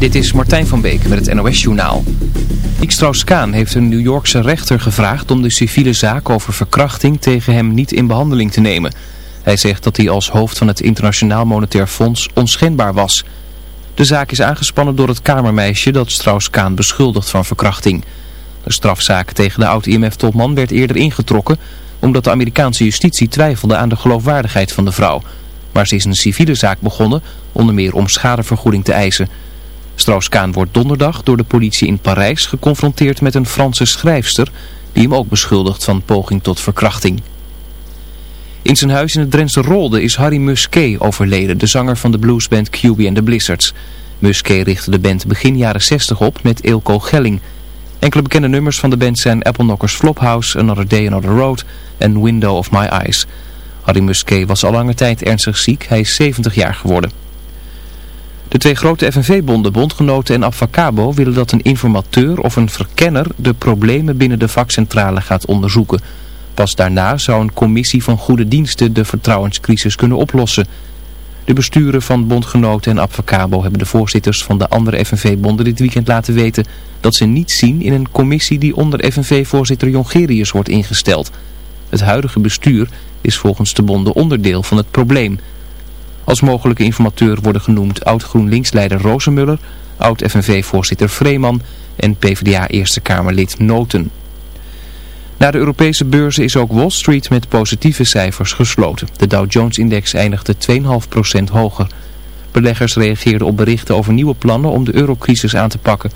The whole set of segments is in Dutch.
Dit is Martijn van Beek met het NOS-journaal. Strauss-Kaan heeft een New Yorkse rechter gevraagd om de civiele zaak over verkrachting tegen hem niet in behandeling te nemen. Hij zegt dat hij als hoofd van het Internationaal Monetair Fonds onschendbaar was. De zaak is aangespannen door het kamermeisje dat Strauss-Kaan beschuldigt van verkrachting. De strafzaak tegen de oud-IMF-topman werd eerder ingetrokken omdat de Amerikaanse justitie twijfelde aan de geloofwaardigheid van de vrouw. Maar ze is een civiele zaak begonnen, onder meer om schadevergoeding te eisen. Strauss-Kaan wordt donderdag door de politie in Parijs geconfronteerd met een Franse schrijfster die hem ook beschuldigt van poging tot verkrachting. In zijn huis in het Drentse Rolde is Harry Musquet overleden, de zanger van de bluesband QB and the Blizzards. Musquet richtte de band begin jaren 60 op met Eelco Gelling. Enkele bekende nummers van de band zijn Apple Knockers Flophouse, Another Day Another Road en Window of My Eyes. Harry Musquet was al lange tijd ernstig ziek, hij is 70 jaar geworden. De twee grote FNV-bonden, Bondgenoten en Abfacabo willen dat een informateur of een verkenner de problemen binnen de vakcentrale gaat onderzoeken. Pas daarna zou een commissie van goede diensten de vertrouwenscrisis kunnen oplossen. De besturen van Bondgenoten en Abfacabo hebben de voorzitters van de andere FNV-bonden dit weekend laten weten dat ze niet zien in een commissie die onder FNV-voorzitter Jongerius wordt ingesteld. Het huidige bestuur is volgens de bonden onderdeel van het probleem. Als mogelijke informateur worden genoemd oud-GroenLinks-leider Rozenmuller, oud-FNV-voorzitter Vreeman en PvdA Eerste Kamerlid Noten. Na de Europese beurzen is ook Wall Street met positieve cijfers gesloten. De Dow Jones-index eindigde 2,5% hoger. Beleggers reageerden op berichten over nieuwe plannen om de eurocrisis aan te pakken.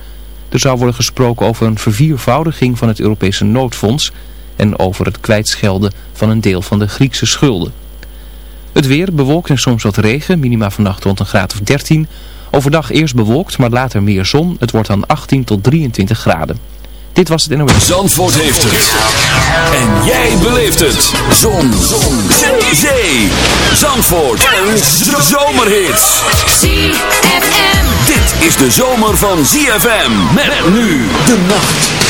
Er zou worden gesproken over een verviervoudiging van het Europese noodfonds en over het kwijtschelden van een deel van de Griekse schulden. Het weer bewolkt en soms wat regen, minima vannacht rond een graad of 13. Overdag eerst bewolkt, maar later meer zon. Het wordt dan 18 tot 23 graden. Dit was het NOS. Zandvoort heeft het. En jij beleeft het. Zon. zon. Zee. Zee. Zandvoort. Een zomerhit. ZFM. Dit is de zomer van ZFM. Met nu de nacht.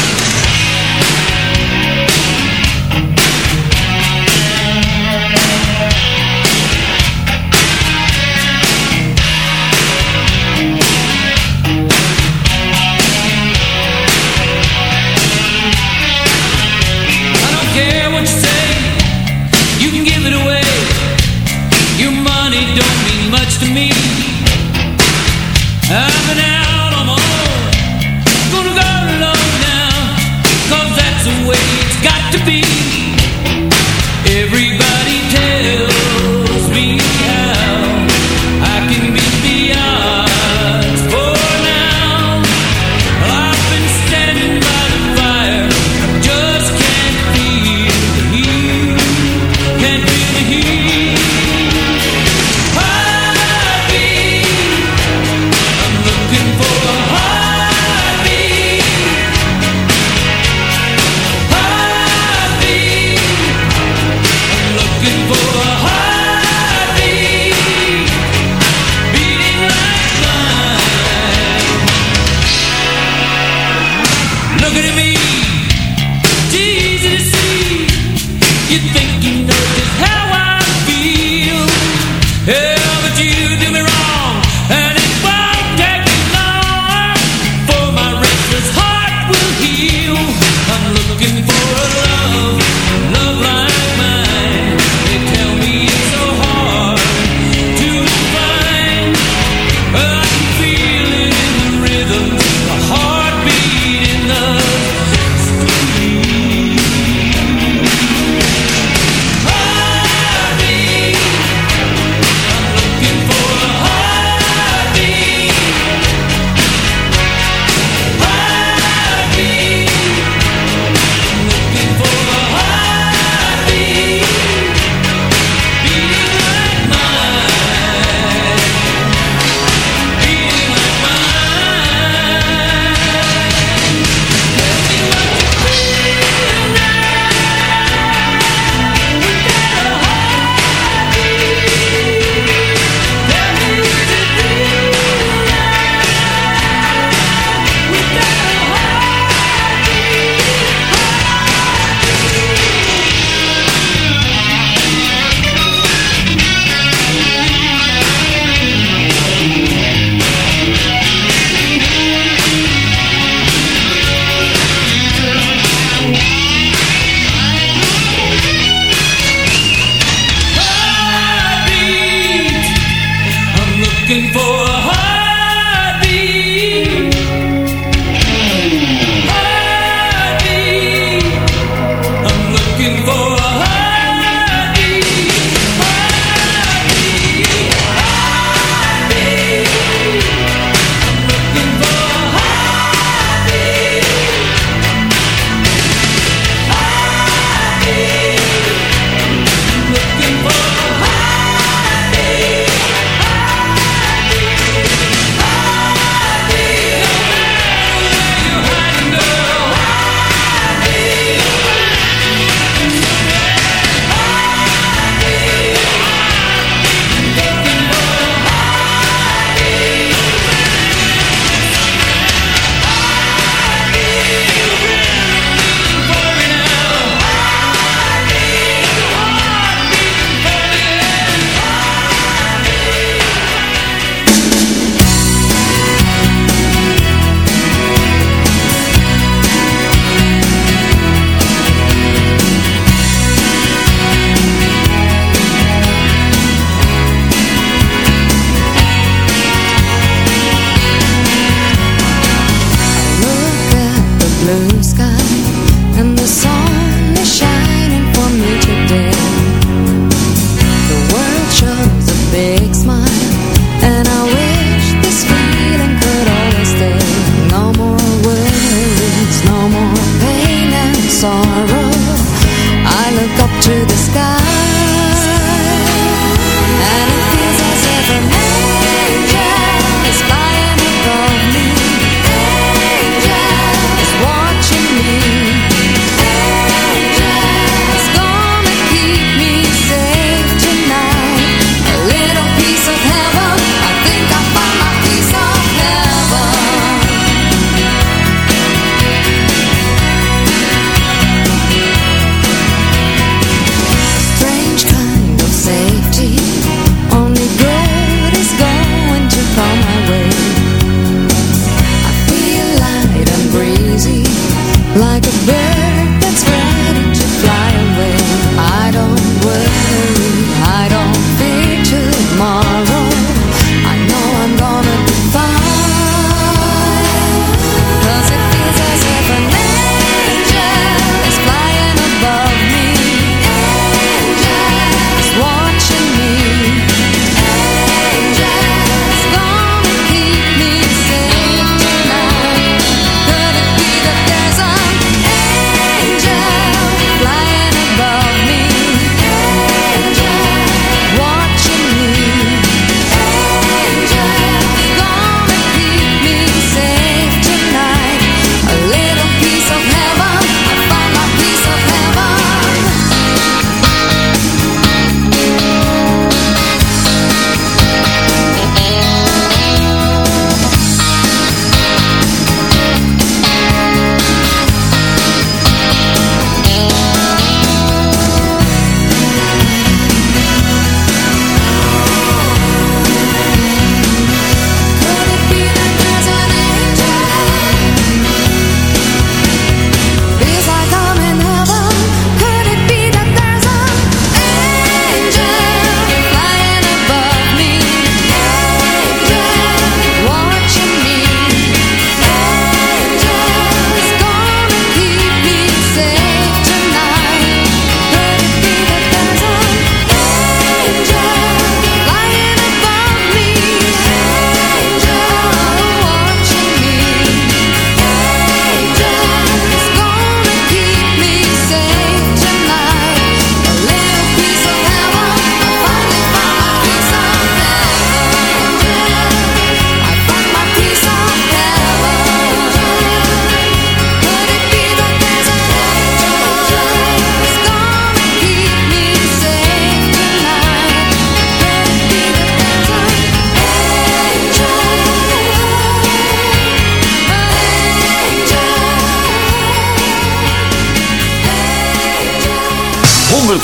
6.9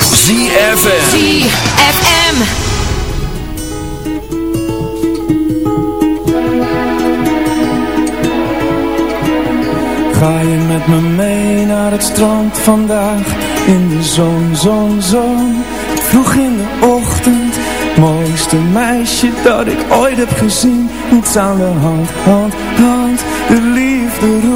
ZFM ZFM Ga je met me mee naar het strand vandaag? In de zon, zon, zon. Vroeg in de ochtend. Mooiste meisje dat ik ooit heb gezien. Niets aan de hand, hand, hand. De liefde roept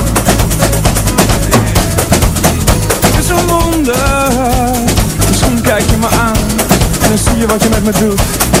dan zie je wat je met me doet.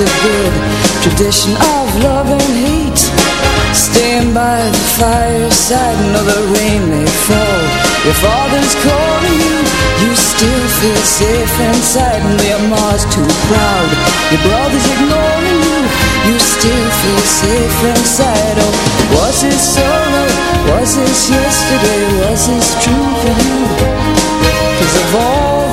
a good tradition of love and hate Stand by the fireside No, the rain may fall Your father's calling you You still feel safe inside And your mom's too proud Your brother's ignoring you You still feel safe inside Oh, was it solo? Was this yesterday? Was this true for you? Cause of all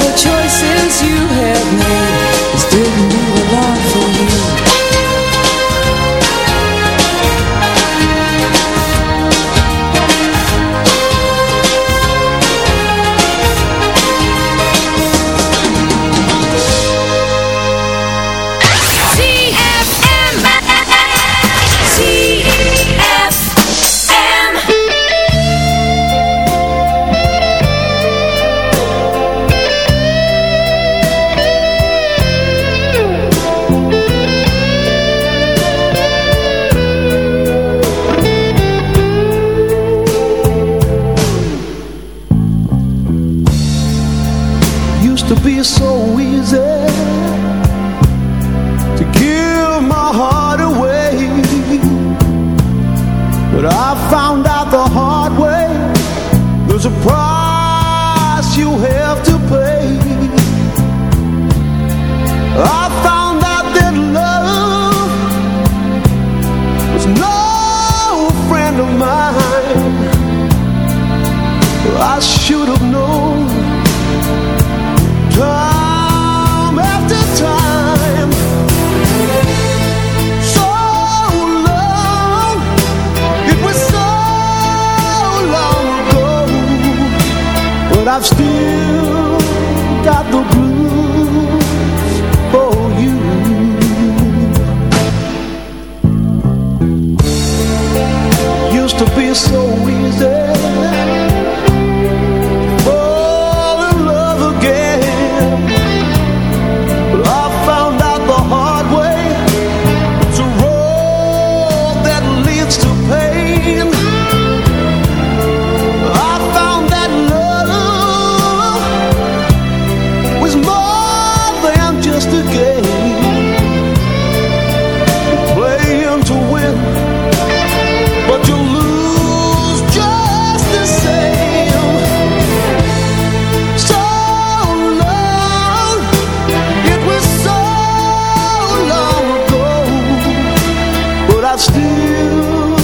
I've still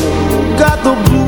got the blues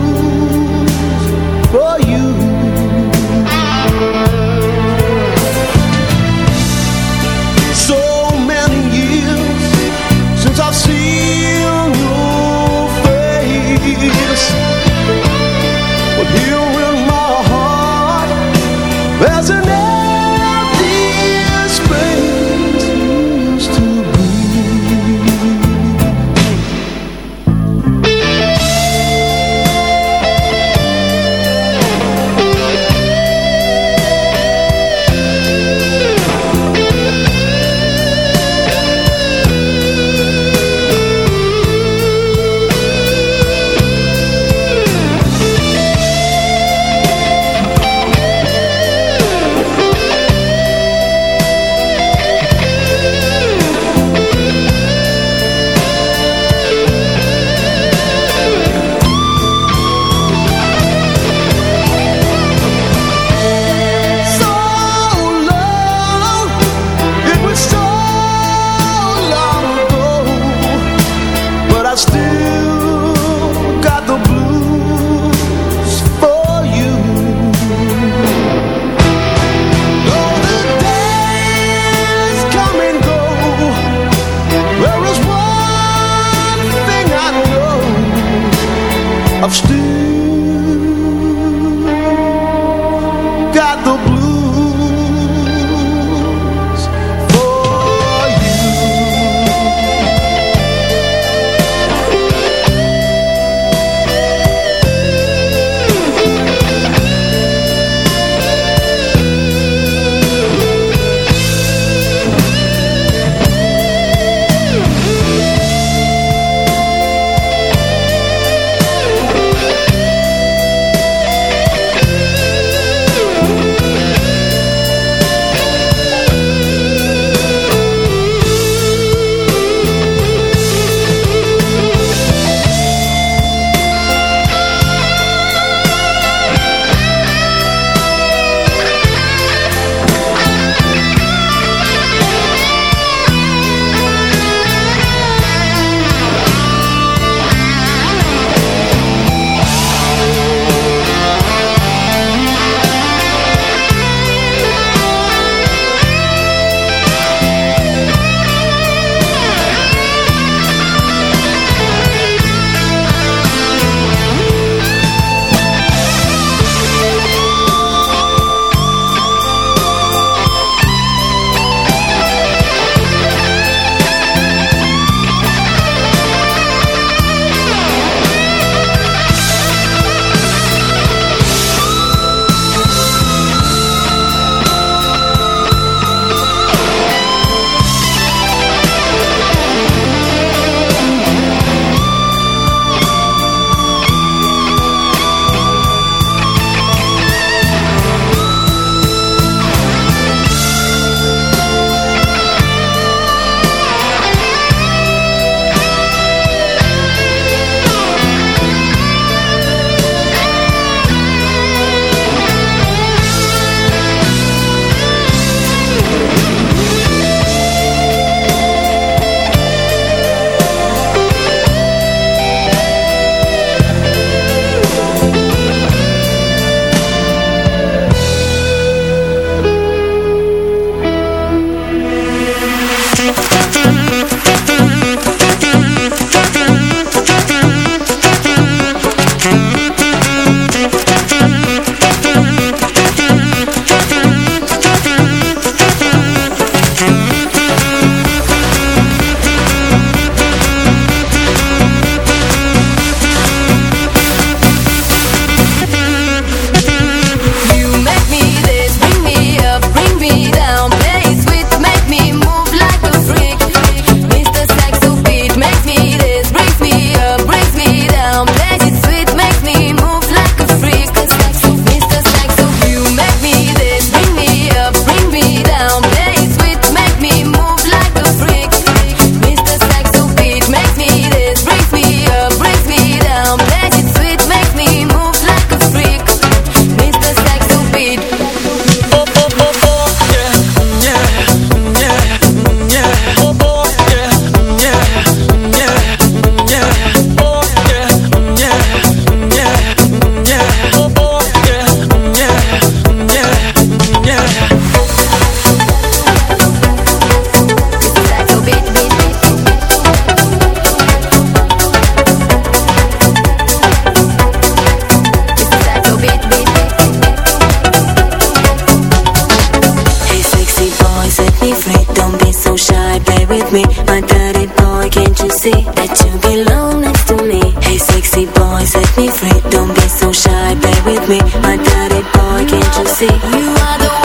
see You are the one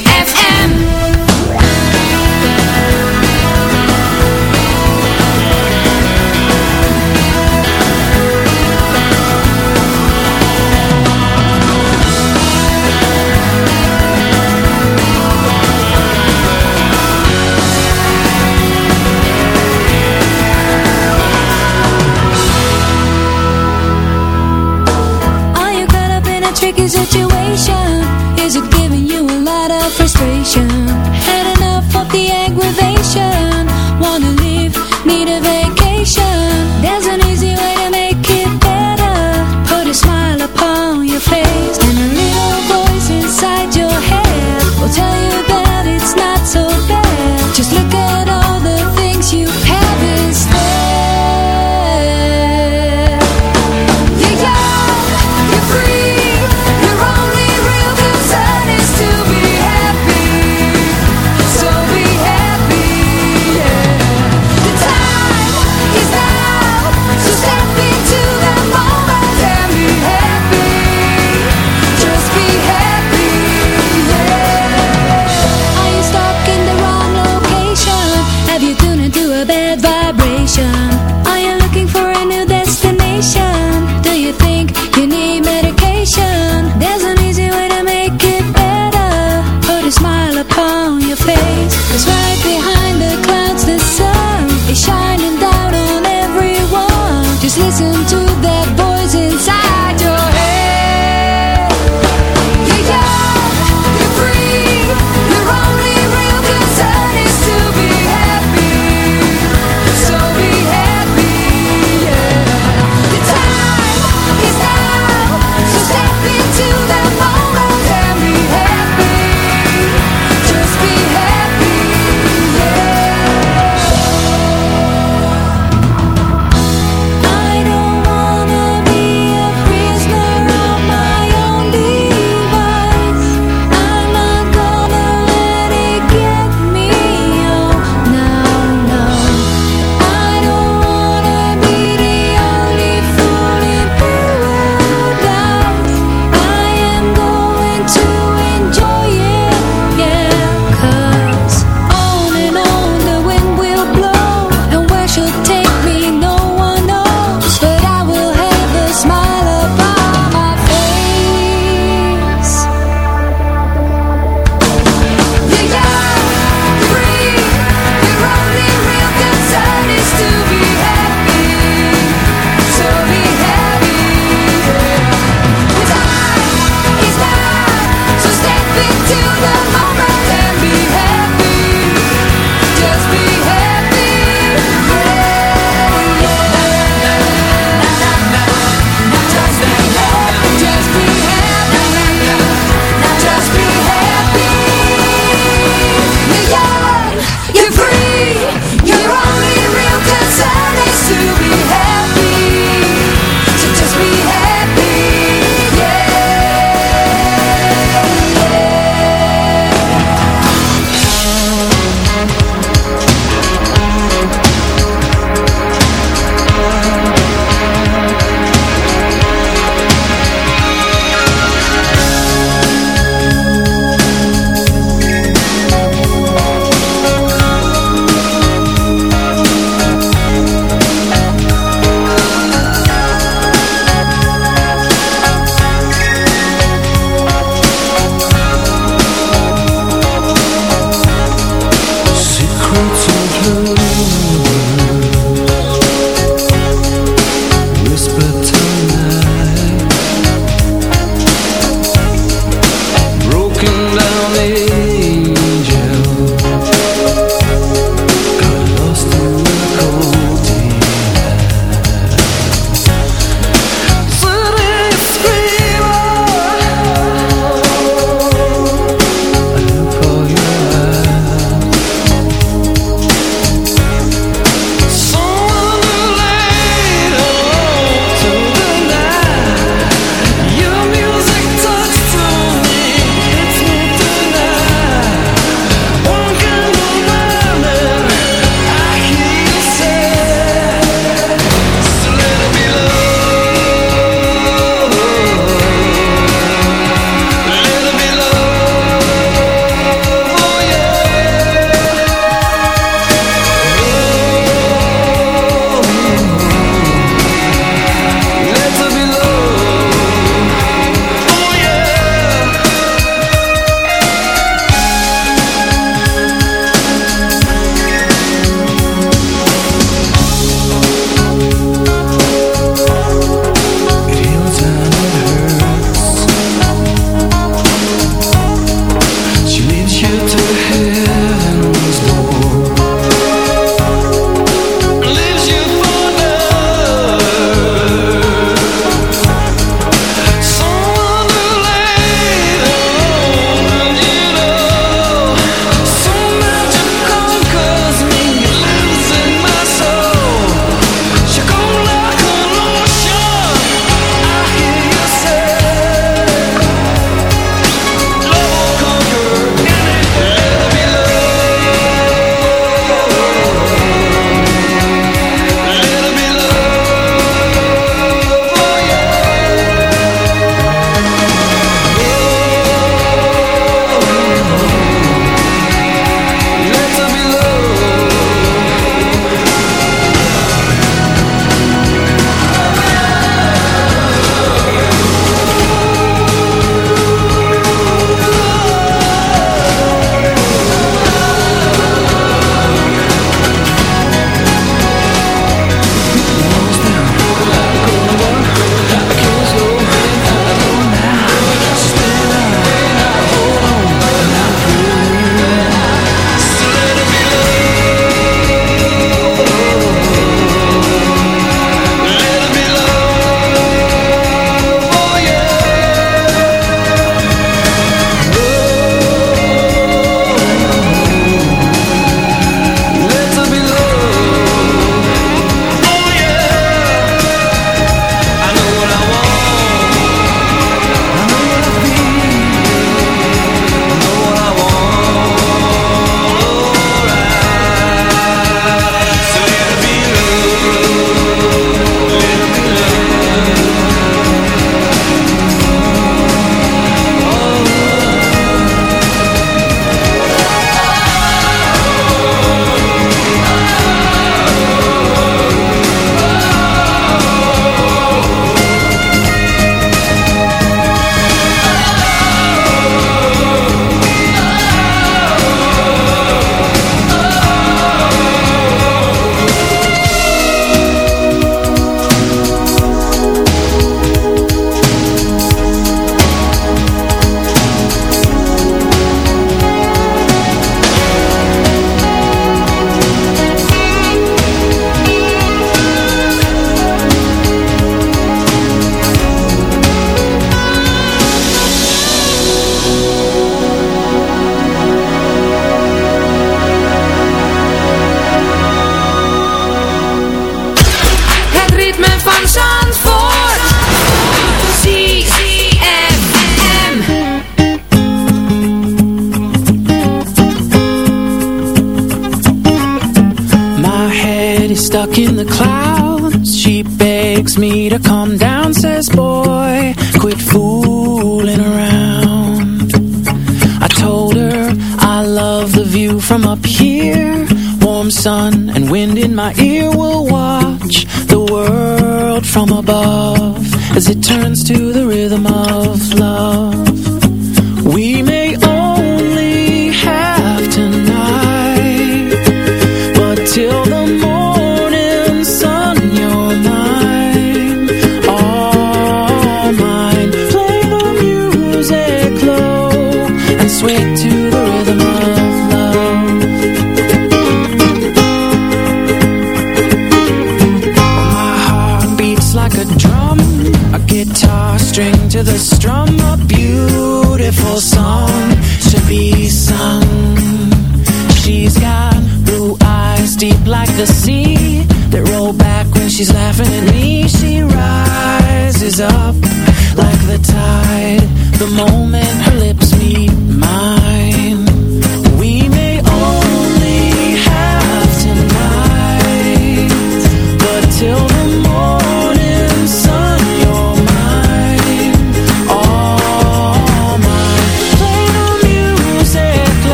Up